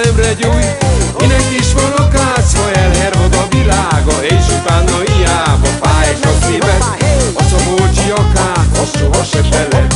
szerelemre gyújt Minek is van a kács, ha elhervad a világa És utána hiába fáj a szíved A szabolcsi akár, az soha se bele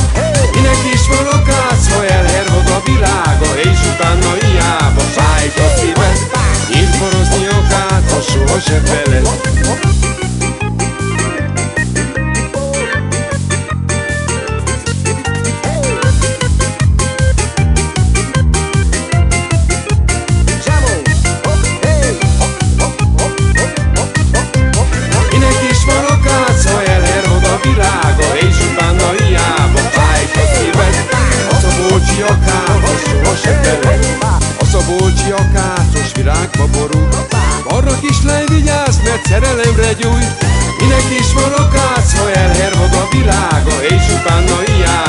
Arra kislány vigyázz, mert szerelemre gyújt Minek is van a kác, ha elhervad a világa És utána hiába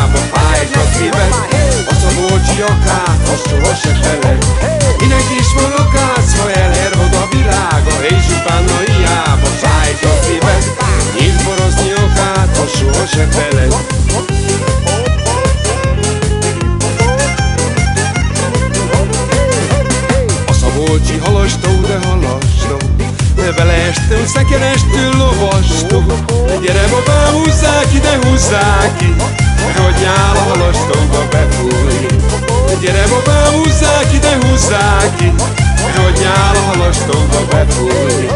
Vele estem, szekerestől lovastó Gyere babám, húzzák ide, húzzák ki nyál a halastóba befújni Gyere babám, húzzák ide, húzzák ki nyál a halastóba befújni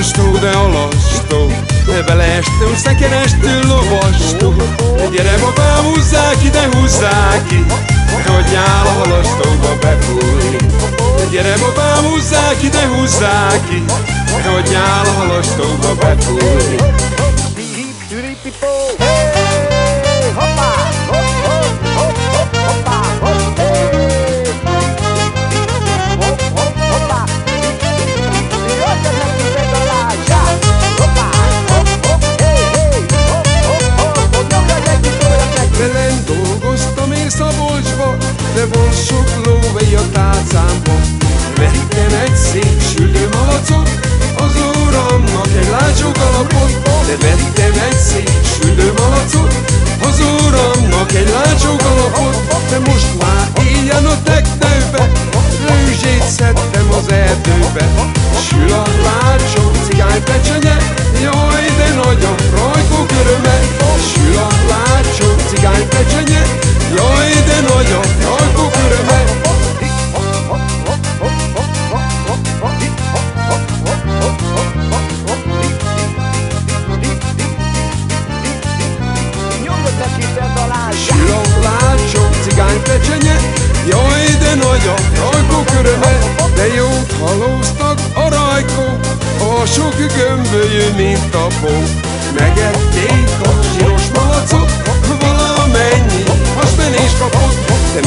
Halastó, de alastó Beleestem, szekerestől lovastó Gyere babám, húzzák ide, húzzák ki nyál a halastóba befújni Gyere babám, húzzák ide, húzzák ki nyál a halastóba befújni Hey, gömbölyű, mint a pont. Megették a zsíros malacot, valamennyi, most menés kapott, de